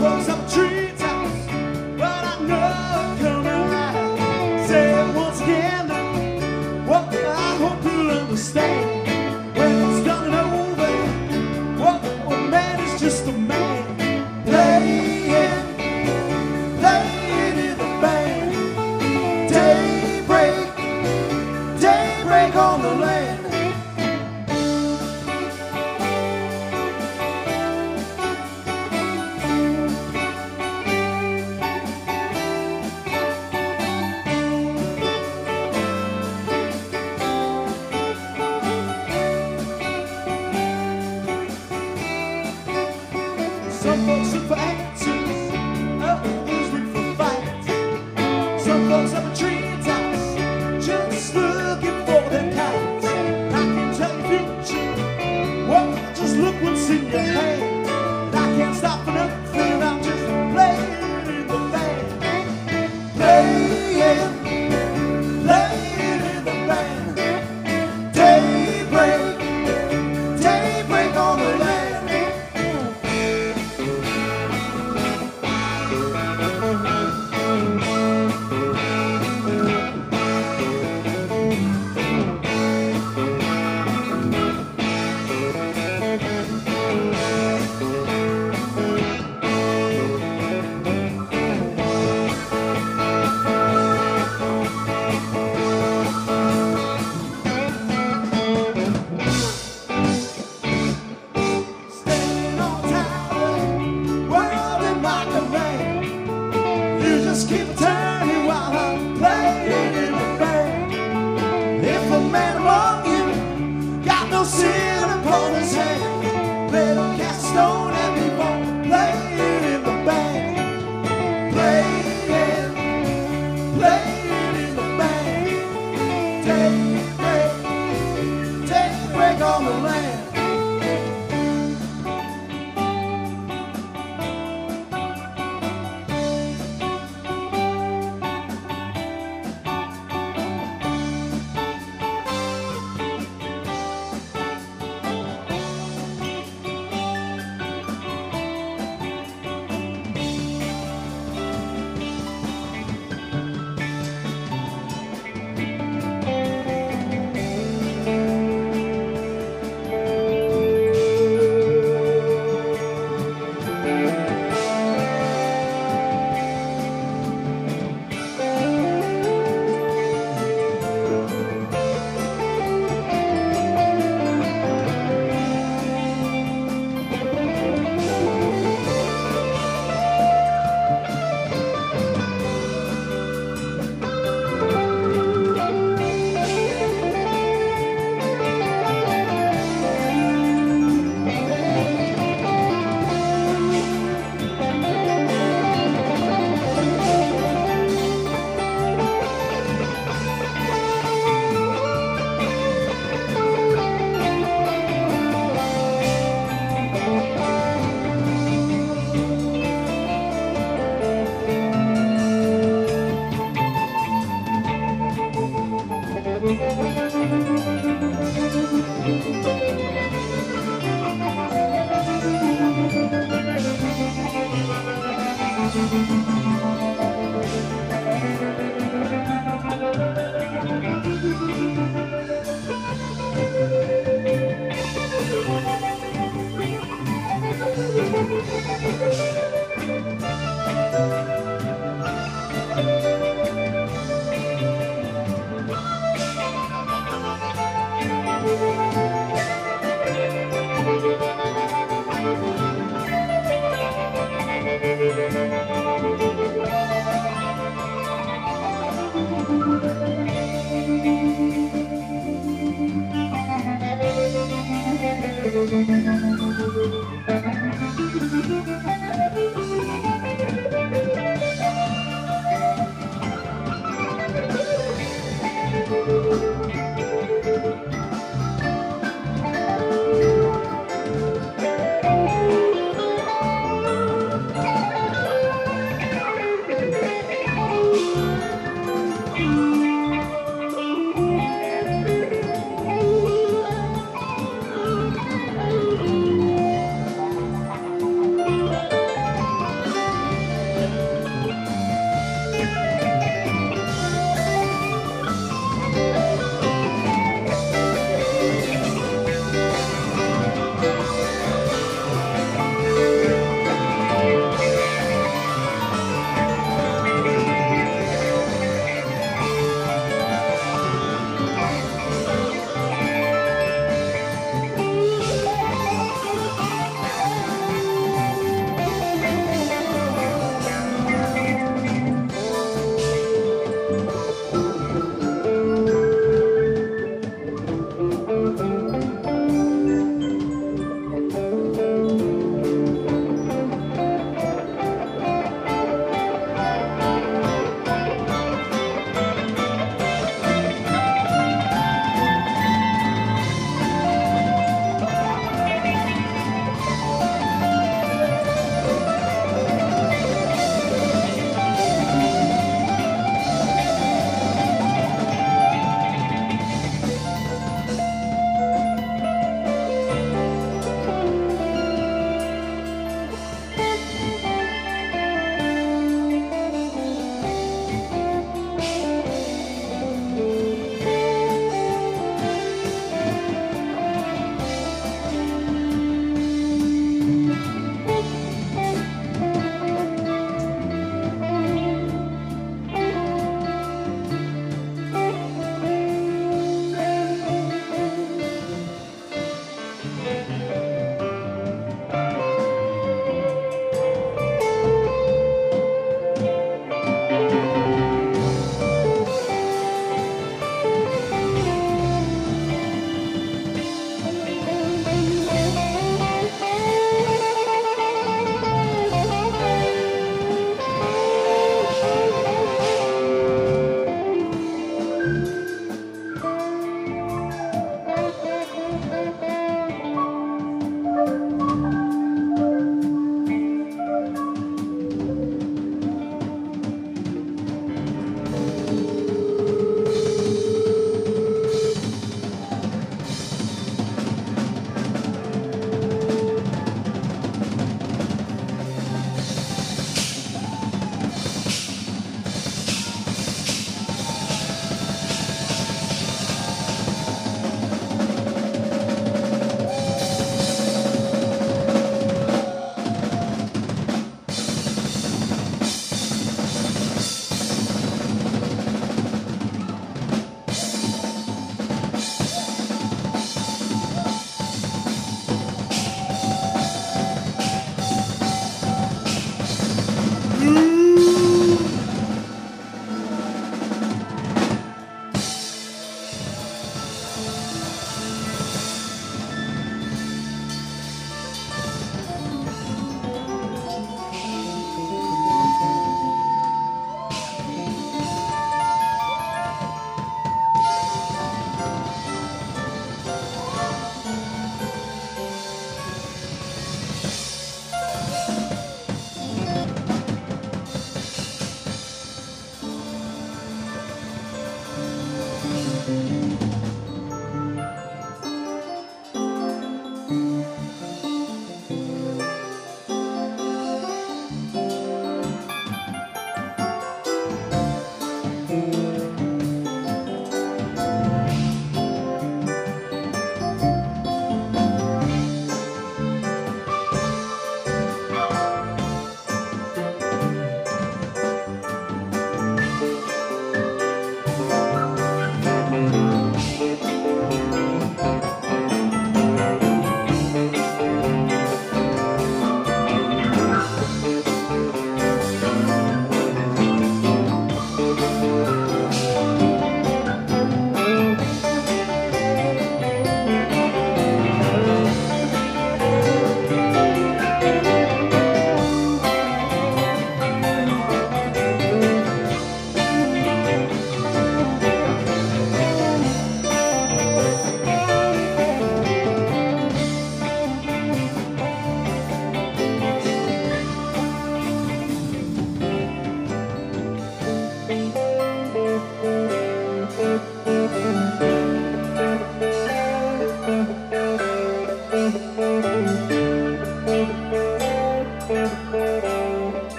vamos a Some folks are fighting